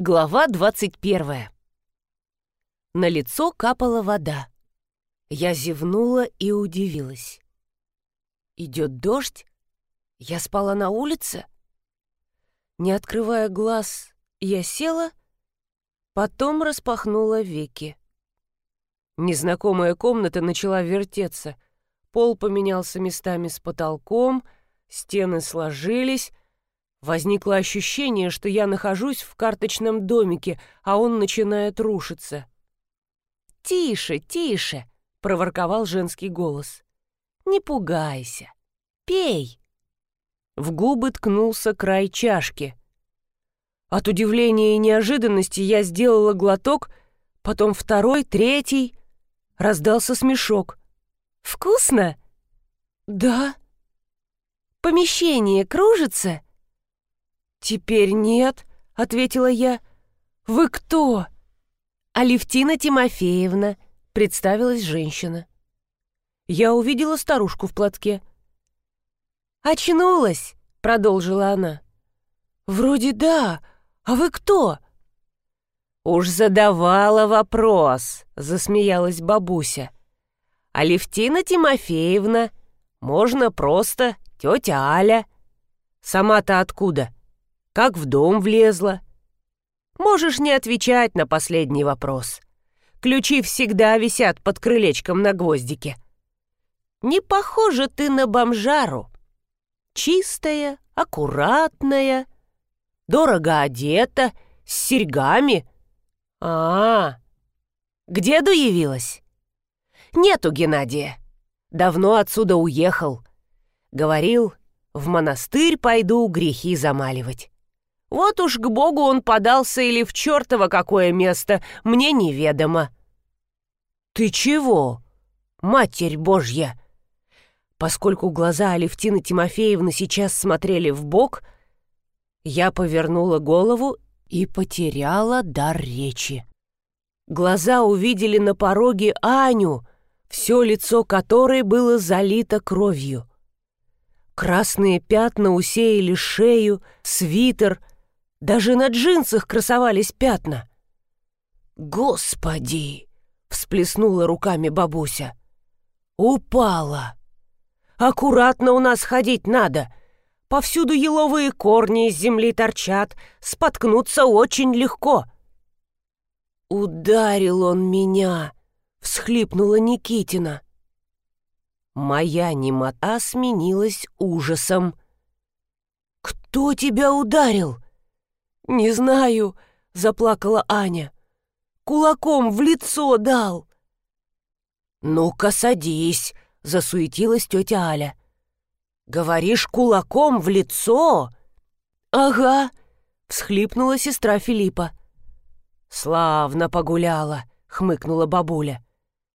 Глава 21. На лицо капала вода. Я зевнула и удивилась. Идет дождь? Я спала на улице? Не открывая глаз, я села, потом распахнула веки. Незнакомая комната начала вертеться. Пол поменялся местами с потолком, стены сложились, Возникло ощущение, что я нахожусь в карточном домике, а он начинает рушиться. «Тише, тише!» — проворковал женский голос. «Не пугайся. Пей!» В губы ткнулся край чашки. От удивления и неожиданности я сделала глоток, потом второй, третий. Раздался смешок. «Вкусно?» «Да». «Помещение кружится?» «Теперь нет», — ответила я. «Вы кто?» «Алевтина Тимофеевна», — представилась женщина. Я увидела старушку в платке. «Очнулась», — продолжила она. «Вроде да. А вы кто?» «Уж задавала вопрос», — засмеялась бабуся. «Алевтина Тимофеевна. Можно просто тетя Аля. Сама-то откуда?» Как в дом влезла. Можешь не отвечать на последний вопрос. Ключи всегда висят под крылечком на гвоздике. Не похожа ты на бомжару. Чистая, аккуратная, дорого одета, с серьгами. А, -а, -а. к деду явилась? Нету Геннадия. Давно отсюда уехал. Говорил, в монастырь пойду грехи замаливать. Вот уж к Богу он подался или в чертово какое место, мне неведомо. «Ты чего? Матерь Божья!» Поскольку глаза Алевтины Тимофеевны сейчас смотрели в бок, я повернула голову и потеряла дар речи. Глаза увидели на пороге Аню, все лицо которой было залито кровью. Красные пятна усеяли шею, свитер — даже на джинсах красовались пятна. «Господи!» — всплеснула руками бабуся. «Упала! Аккуратно у нас ходить надо. Повсюду еловые корни из земли торчат, споткнуться очень легко». «Ударил он меня!» — всхлипнула Никитина. Моя немота сменилась ужасом. «Кто тебя ударил?» «Не знаю», — заплакала Аня. «Кулаком в лицо дал». «Ну-ка, садись», — засуетилась тетя Аля. «Говоришь, кулаком в лицо?» «Ага», — всхлипнула сестра Филиппа. «Славно погуляла», — хмыкнула бабуля.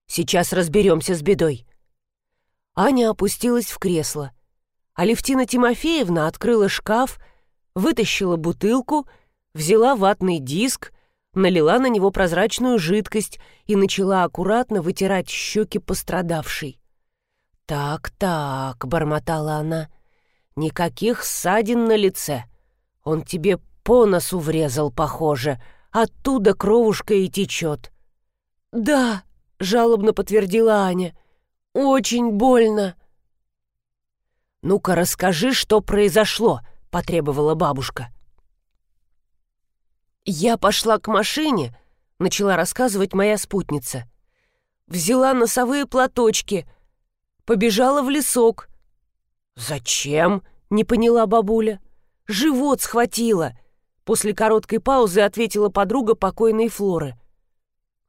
«Сейчас разберемся с бедой». Аня опустилась в кресло. Алевтина Тимофеевна открыла шкаф, вытащила бутылку — взяла ватный диск, налила на него прозрачную жидкость и начала аккуратно вытирать щеки пострадавшей. «Так-так», — бормотала она, — «никаких ссадин на лице. Он тебе по носу врезал, похоже, оттуда кровушка и течет». «Да», — жалобно подтвердила Аня, — «очень больно». «Ну-ка расскажи, что произошло», — потребовала бабушка. «Я пошла к машине», — начала рассказывать моя спутница. «Взяла носовые платочки, побежала в лесок». «Зачем?» — не поняла бабуля. «Живот схватила», — после короткой паузы ответила подруга покойной Флоры.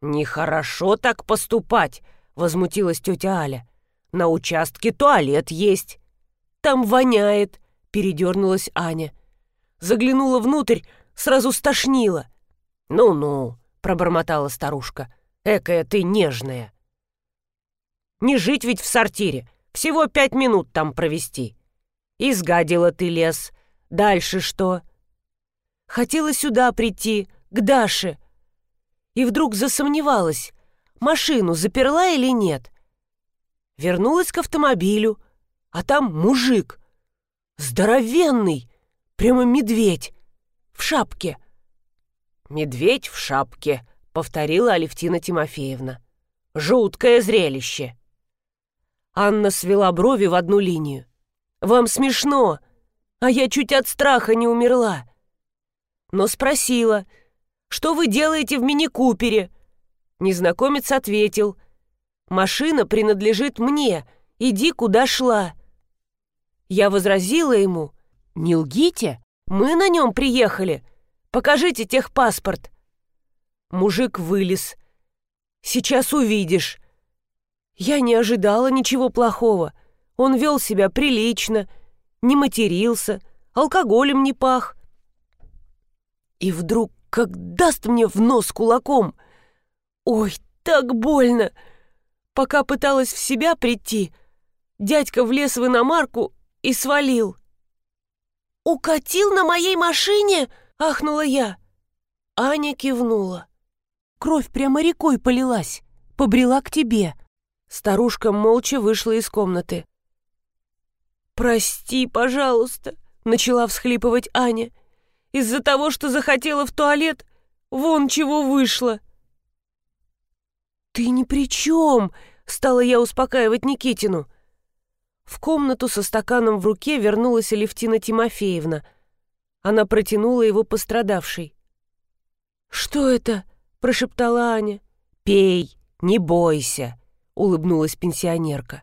«Нехорошо так поступать», — возмутилась тетя Аля. «На участке туалет есть». «Там воняет», — передернулась Аня. Заглянула внутрь, сразу стошнило. «Ну-ну», — пробормотала старушка, — «экая ты нежная». «Не жить ведь в сортире, всего пять минут там провести. Изгадила ты лес, дальше что?» Хотела сюда прийти, к Даше. И вдруг засомневалась, машину заперла или нет. Вернулась к автомобилю, а там мужик. Здоровенный, прямо медведь в шапке. медведь в шапке», — повторила Алевтина Тимофеевна. «Жуткое зрелище». Анна свела брови в одну линию. «Вам смешно, а я чуть от страха не умерла». Но спросила, «Что вы делаете в мини-купере?» Незнакомец ответил, «Машина принадлежит мне, иди куда шла». Я возразила ему, «Не лгите, мы на нем приехали, покажите техпаспорт». Мужик вылез. «Сейчас увидишь». Я не ожидала ничего плохого. Он вел себя прилично, не матерился, алкоголем не пах. И вдруг как даст мне в нос кулаком. Ой, так больно! Пока пыталась в себя прийти, дядька влез в иномарку и свалил. «Укатил на моей машине?» — ахнула я. Аня кивнула. Кровь прямо рекой полилась, побрела к тебе. Старушка молча вышла из комнаты. «Прости, пожалуйста», — начала всхлипывать Аня. «Из-за того, что захотела в туалет, вон чего вышло». «Ты ни при чем!» — стала я успокаивать Никитину. В комнату со стаканом в руке вернулась Алевтина Тимофеевна. Она протянула его пострадавшей. «Что это?» — прошептала Аня. «Пей, не бойся», — улыбнулась пенсионерка.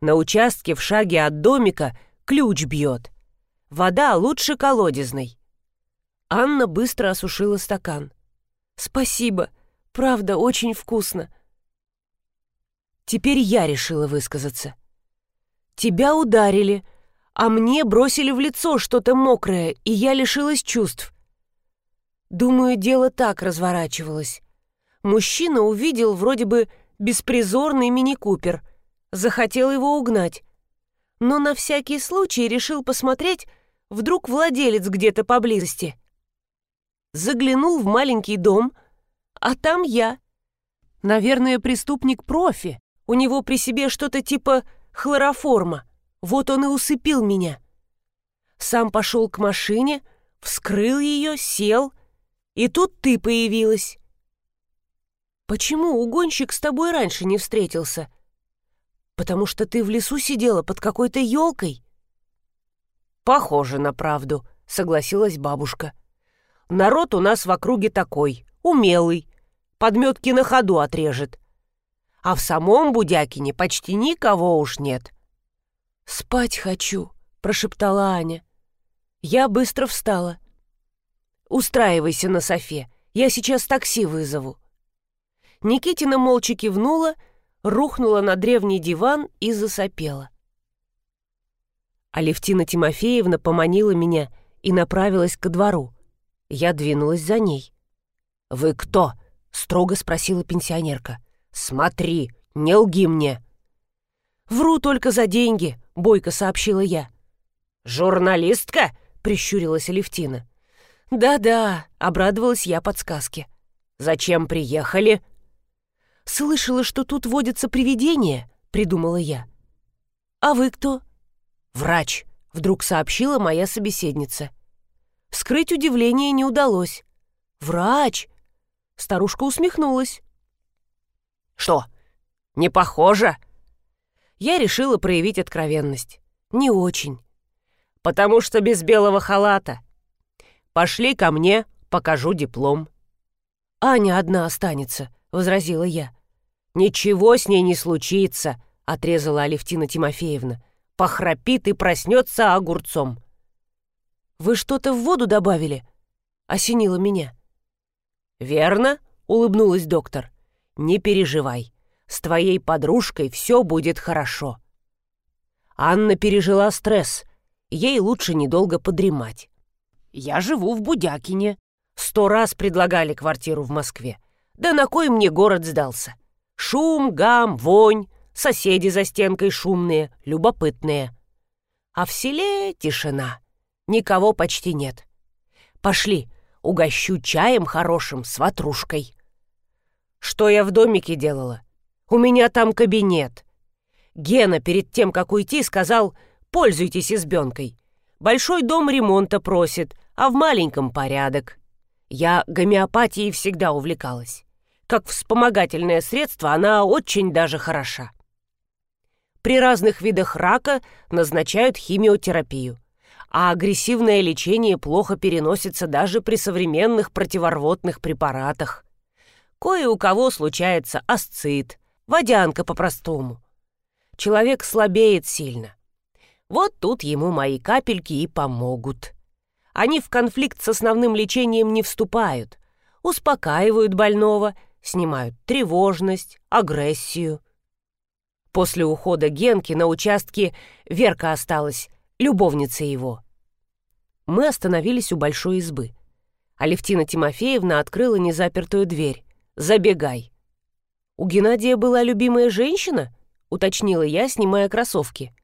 «На участке в шаге от домика ключ бьет. Вода лучше колодезной». Анна быстро осушила стакан. «Спасибо. Правда, очень вкусно. Теперь я решила высказаться. Тебя ударили, а мне бросили в лицо что-то мокрое, и я лишилась чувств. Думаю, дело так разворачивалось. Мужчина увидел вроде бы беспризорный мини-купер, захотел его угнать. Но на всякий случай решил посмотреть, вдруг владелец где-то поблизости. Заглянул в маленький дом — а там я. Наверное, преступник-профи. У него при себе что-то типа хлороформа. Вот он и усыпил меня. Сам пошел к машине, вскрыл ее, сел, и тут ты появилась. Почему угонщик с тобой раньше не встретился? Потому что ты в лесу сидела под какой-то елкой. Похоже на правду, согласилась бабушка. Народ у нас в округе такой, умелый, подметки на ходу отрежет. А в самом Будякине почти никого уж нет. «Спать хочу», — прошептала Аня. Я быстро встала. «Устраивайся на софе, я сейчас такси вызову». Никитина молча кивнула, рухнула на древний диван и засопела. Алевтина Тимофеевна поманила меня и направилась ко двору. Я двинулась за ней. «Вы кто?» строго спросила пенсионерка. «Смотри, не лги мне!» «Вру только за деньги», — бойко сообщила я. «Журналистка?» — прищурилась Алевтина. «Да-да», — обрадовалась я подсказке. «Зачем приехали?» «Слышала, что тут водятся привидения», — придумала я. «А вы кто?» «Врач», — вдруг сообщила моя собеседница. Скрыть удивление не удалось. «Врач? Старушка усмехнулась. «Что, не похоже?» Я решила проявить откровенность. Не очень. «Потому что без белого халата. Пошли ко мне, покажу диплом». «Аня одна останется», — возразила я. «Ничего с ней не случится», — отрезала Алевтина Тимофеевна. «Похрапит и проснется огурцом». «Вы что-то в воду добавили?» — осенило меня. «Верно?» — улыбнулась доктор. «Не переживай. С твоей подружкой все будет хорошо». Анна пережила стресс. Ей лучше недолго подремать. Я живу в Будякине. Сто раз предлагали квартиру в Москве. Да на кой мне город сдался? Шум, гам, вонь, соседи за стенкой шумные, любопытные. А в селе тишина. Никого почти нет. Пошли, угощу чаем хорошим с ватрушкой. Что я в домике делала? У меня там кабинет. Гена перед тем, как уйти, сказал, пользуйтесь избенкой. Большой дом ремонта просит, а в маленьком порядок. Я гомеопатией всегда увлекалась. Как вспомогательное средство она очень даже хороша. При разных видах рака назначают химиотерапию, а агрессивное лечение плохо переносится даже при современных противорвотных препаратах. Кое у кого случается асцит, водянка по-простому. Человек слабеет сильно. Вот тут ему мои капельки и помогут. Они в конфликт с основным лечением не вступают, успокаивают больного, снимают тревожность, агрессию. После ухода Генки на участке Верка осталась, любовница его. Мы остановились у большой избы. Алевтина Тимофеевна открыла незапертую дверь. «Забегай». «У Геннадия была любимая женщина?» — уточнила я, снимая кроссовки.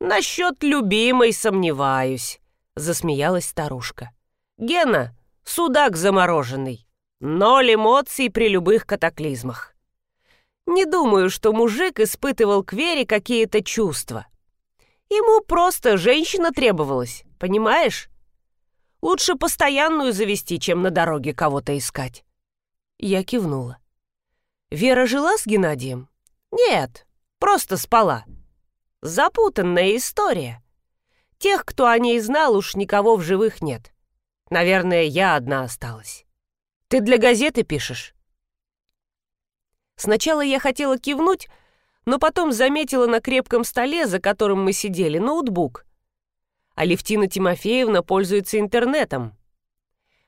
«Насчет любимой сомневаюсь», — засмеялась старушка. «Гена, судак замороженный. Ноль эмоций при любых катаклизмах. Не думаю, что мужик испытывал к Вере какие-то чувства. Ему просто женщина требовалась, понимаешь? Лучше постоянную завести, чем на дороге кого-то искать». Я кивнула. «Вера жила с Геннадием?» «Нет, просто спала. Запутанная история. Тех, кто о ней знал, уж никого в живых нет. Наверное, я одна осталась. Ты для газеты пишешь?» Сначала я хотела кивнуть, но потом заметила на крепком столе, за которым мы сидели, ноутбук. Алевтина Тимофеевна пользуется интернетом.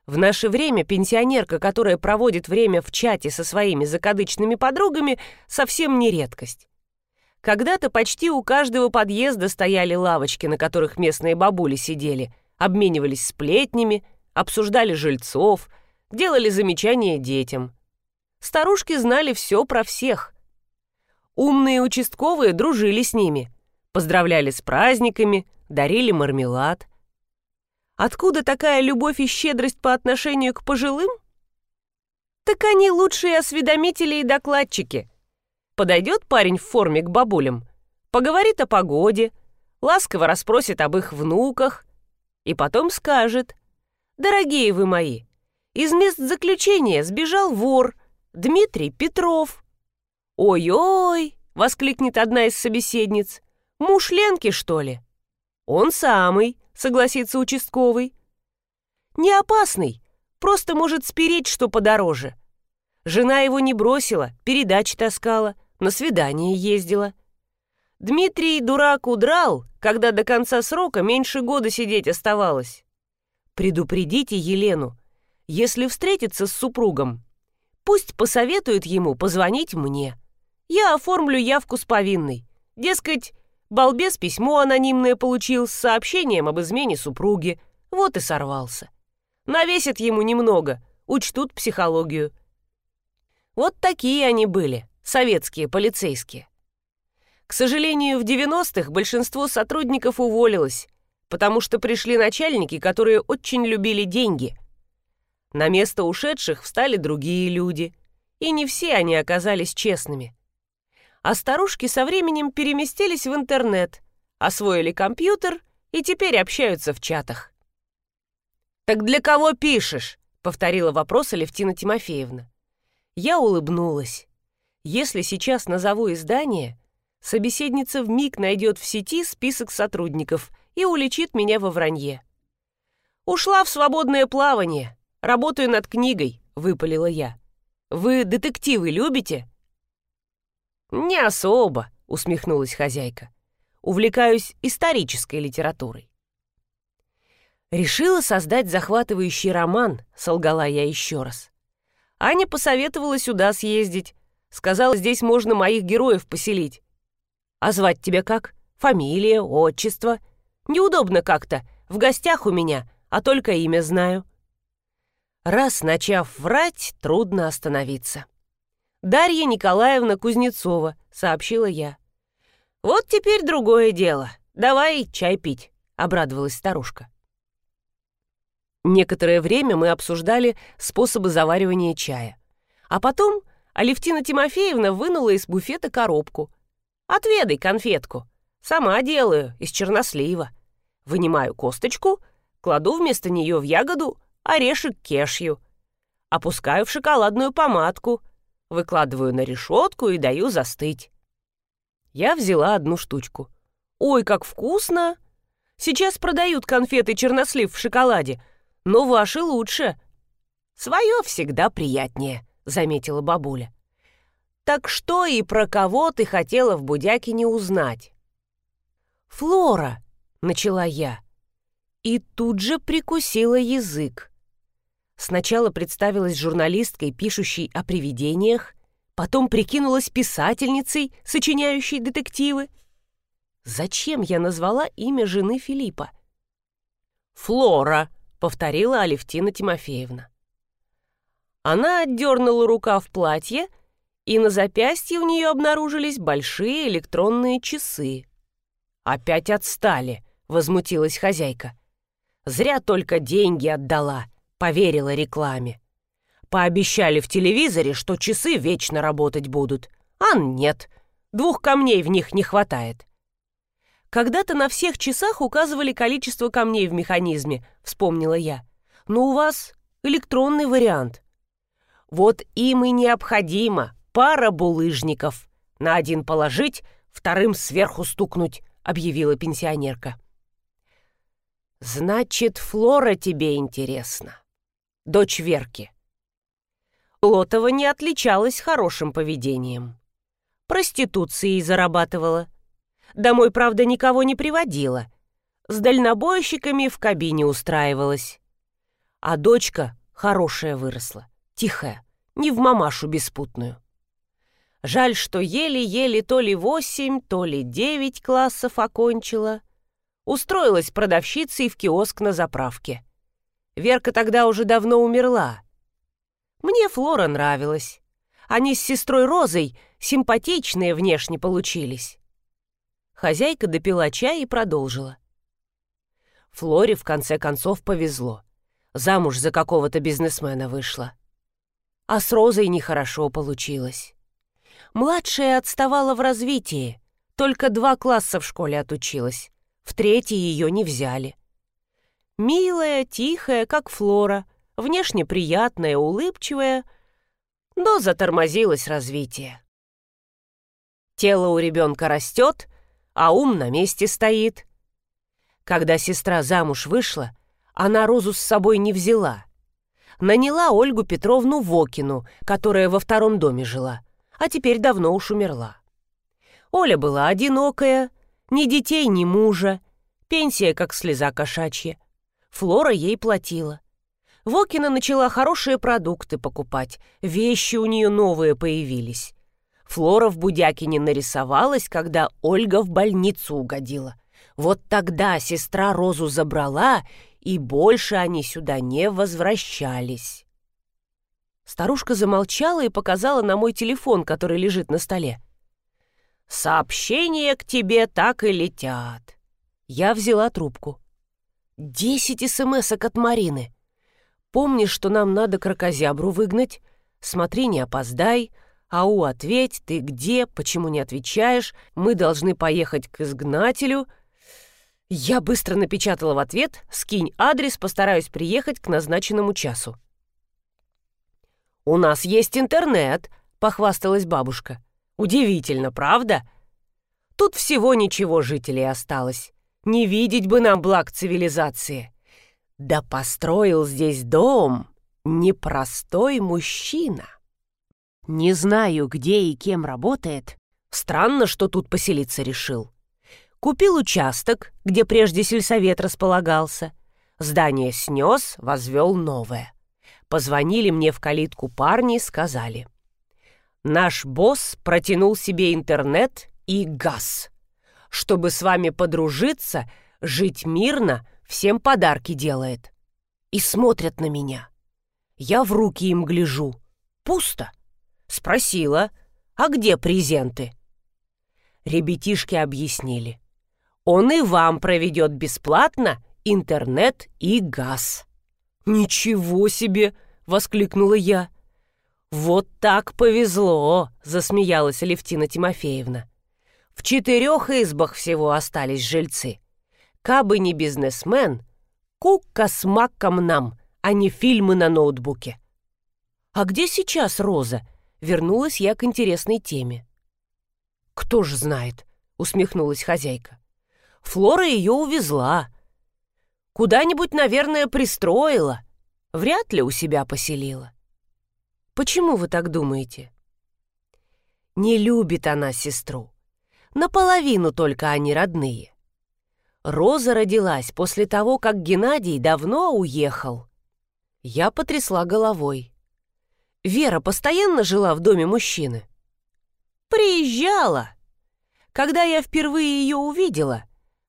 В наше время пенсионерка, которая проводит время в чате со своими закадычными подругами, совсем не редкость. Когда-то почти у каждого подъезда стояли лавочки, на которых местные бабули сидели, обменивались сплетнями, обсуждали жильцов, делали замечания детям. Старушки знали все про всех. Умные участковые дружили с ними, поздравляли с праздниками, дарили мармелад. Откуда такая любовь и щедрость по отношению к пожилым? Так они лучшие осведомители и докладчики — Подойдет парень в форме к бабулям, поговорит о погоде, ласково расспросит об их внуках и потом скажет «Дорогие вы мои, из мест заключения сбежал вор Дмитрий Петров». «Ой-ой!» — воскликнет одна из собеседниц. «Муж Ленки, что ли?» «Он самый», — согласится участковый. «Не опасный, просто может спереть, что подороже». Жена его не бросила, передачи таскала — на свидание ездила. Дмитрий, дурак, удрал, когда до конца срока меньше года сидеть оставалось. Предупредите Елену, если встретится с супругом, пусть посоветует ему позвонить мне. Я оформлю явку с повинной. Дескать, балбес письмо анонимное получил с сообщением об измене супруги, вот и сорвался. Навесят ему немного, учтут психологию. Вот такие они были советские полицейские. К сожалению, в 90-х большинство сотрудников уволилось, потому что пришли начальники, которые очень любили деньги. На место ушедших встали другие люди, и не все они оказались честными. А старушки со временем переместились в интернет, освоили компьютер и теперь общаются в чатах. «Так для кого пишешь?» — повторила вопрос Алевтина Тимофеевна. Я улыбнулась. Если сейчас назову издание, собеседница вмиг найдет в сети список сотрудников и уличит меня во вранье. «Ушла в свободное плавание. Работаю над книгой», — выпалила я. «Вы детективы любите?» «Не особо», — усмехнулась хозяйка. «Увлекаюсь исторической литературой». Решила создать захватывающий роман, солгала я еще раз. Аня посоветовала сюда съездить, Сказала, здесь можно моих героев поселить. А звать тебя как? Фамилия, отчество? Неудобно как-то. В гостях у меня, а только имя знаю. Раз начав врать, трудно остановиться. «Дарья Николаевна Кузнецова», — сообщила я. «Вот теперь другое дело. Давай чай пить», — обрадовалась старушка. Некоторое время мы обсуждали способы заваривания чая. А потом Алевтина Тимофеевна вынула из буфета коробку. «Отведай конфетку. Сама делаю, из чернослива. Вынимаю косточку, кладу вместо нее в ягоду, орешек кешью. Опускаю в шоколадную помадку, выкладываю на решетку и даю застыть. Я взяла одну штучку. «Ой, как вкусно! Сейчас продают конфеты чернослив в шоколаде, но ваши лучше». «Свое всегда приятнее», — заметила бабуля. «Так что и про кого ты хотела в Будякине узнать?» «Флора», — начала я, и тут же прикусила язык. Сначала представилась журналисткой, пишущей о привидениях, потом прикинулась писательницей, сочиняющей детективы. Зачем я назвала имя жены Филиппа? «Флора», — повторила Алевтина Тимофеевна. Она отдернула рукав платья, и на запястье у нее обнаружились большие электронные часы. «Опять отстали», — возмутилась хозяйка. «Зря только деньги отдала», — поверила рекламе. Пообещали в телевизоре, что часы вечно работать будут. А нет, двух камней в них не хватает. Когда-то на всех часах указывали количество камней в механизме, вспомнила я. Но у вас электронный вариант. Вот им и необходимо пара булыжников. На один положить, вторым сверху стукнуть, объявила пенсионерка. Значит, Флора тебе интересна. Дочь Верки. Лотова не отличалась хорошим поведением. Проституцией зарабатывала. Домой, правда, никого не приводила. С дальнобойщиками в кабине устраивалась. А дочка хорошая выросла, тихая, не в мамашу беспутную. Жаль, что еле-еле то ли восемь, то ли девять классов окончила. Устроилась продавщицей в киоск на заправке. Верка тогда уже давно умерла, мне Флора нравилась. Они с сестрой Розой симпатичные внешне получились. Хозяйка допила чай и продолжила. Флоре в конце концов повезло. Замуж за какого-то бизнесмена вышла. А с Розой нехорошо получилось. Младшая отставала в развитии, только два класса в школе отучилась. В третий ее не взяли. Милая, тихая, как Флора — внешне приятная, улыбчивая, но затормозилось развитие. Тело у ребенка растет, а ум на месте стоит. Когда сестра замуж вышла, она Розу с собой не взяла. Наняла Ольгу Петровну Вокину, которая во втором доме жила, а теперь давно уж умерла. Оля была одинокая, ни детей, ни мужа, пенсия как слеза кошачья. Флора ей платила. Вокина начала хорошие продукты покупать, вещи у нее новые появились. Флора в Будякине нарисовалась, когда Ольга в больницу угодила. Вот тогда сестра Розу забрала, и больше они сюда не возвращались. Старушка замолчала и показала на мой телефон, который лежит на столе. «Сообщения к тебе так и летят». Я взяла трубку. «Десять смс от Марины. Помнишь, что нам надо крокозябру выгнать? Смотри, не опоздай. Ау, ответь, ты где, почему не отвечаешь? Мы должны поехать к изгнателю. Я быстро напечатала в ответ, скинь адрес, постараюсь приехать к назначенному часу. «У нас есть интернет», — похвасталась бабушка. «Удивительно, правда?» Тут всего ничего жителей осталось. Не видеть бы нам благ цивилизации. Да построил здесь дом непростой мужчина. Не знаю, где и кем работает. Странно, что тут поселиться решил. Купил участок, где прежде сельсовет располагался. Здание снес, возвел новое. Позвонили мне в калитку парни и сказали. Наш босс протянул себе интернет и газ. Чтобы с вами подружиться, жить мирно — всем подарки делает. И смотрят на меня. Я в руки им гляжу. Пусто. Спросила, а где презенты? Ребятишки объяснили. Он и вам проведет бесплатно интернет и газ. «Ничего себе!» — воскликнула я. «Вот так повезло!» — засмеялась Алевтина Тимофеевна. «В четырех избах всего остались жильцы. Кабы не бизнесмен, кука с маком нам, а не фильмы на ноутбуке. «А где сейчас Роза?» Вернулась я к интересной теме. «Кто же знает?» — усмехнулась хозяйка. «Флора ее увезла. Куда-нибудь, наверное, пристроила. Вряд ли у себя поселила. Почему вы так думаете?» «Не любит она сестру. Наполовину только они родные. Роза родилась после того, как Геннадий давно уехал. Я потрясла головой. Вера постоянно жила в доме мужчины? Приезжала. Когда я впервые ее увидела,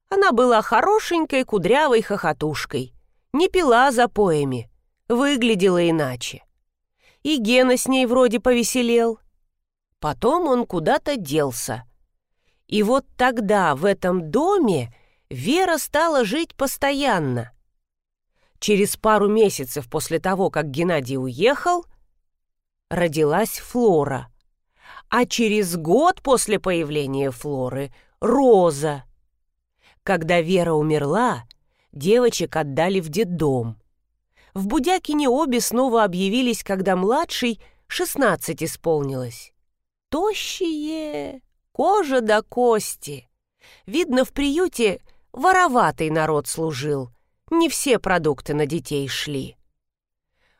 она была хорошенькой кудрявой хохотушкой, не пила за поями, выглядела иначе. И Гена с ней вроде повеселел. Потом он куда-то делся. И вот тогда в этом доме Вера стала жить постоянно. Через пару месяцев после того, как Геннадий уехал, родилась Флора. А через год после появления Флоры — Роза. Когда Вера умерла, девочек отдали в детдом. В Будякине обе снова объявились, когда младший 16 исполнилось. Тощие, кожа до кости. Видно, в приюте вороватый народ служил, не все продукты на детей шли.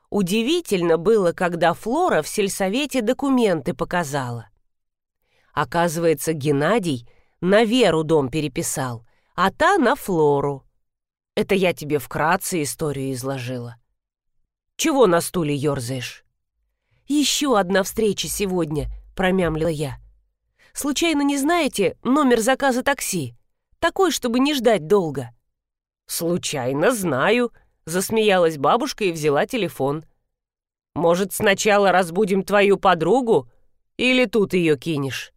Удивительно было, когда Флора в сельсовете документы показала. Оказывается, Геннадий на Веру дом переписал, а та на Флору. Это я тебе вкратце историю изложила. Чего на стуле ерзаешь? Еще одна встреча сегодня, промямлила я. Случайно не знаете номер заказа такси? Такой, чтобы не ждать долго. Случайно знаю, засмеялась бабушка и взяла телефон. Может, сначала разбудим твою подругу или тут ее кинешь?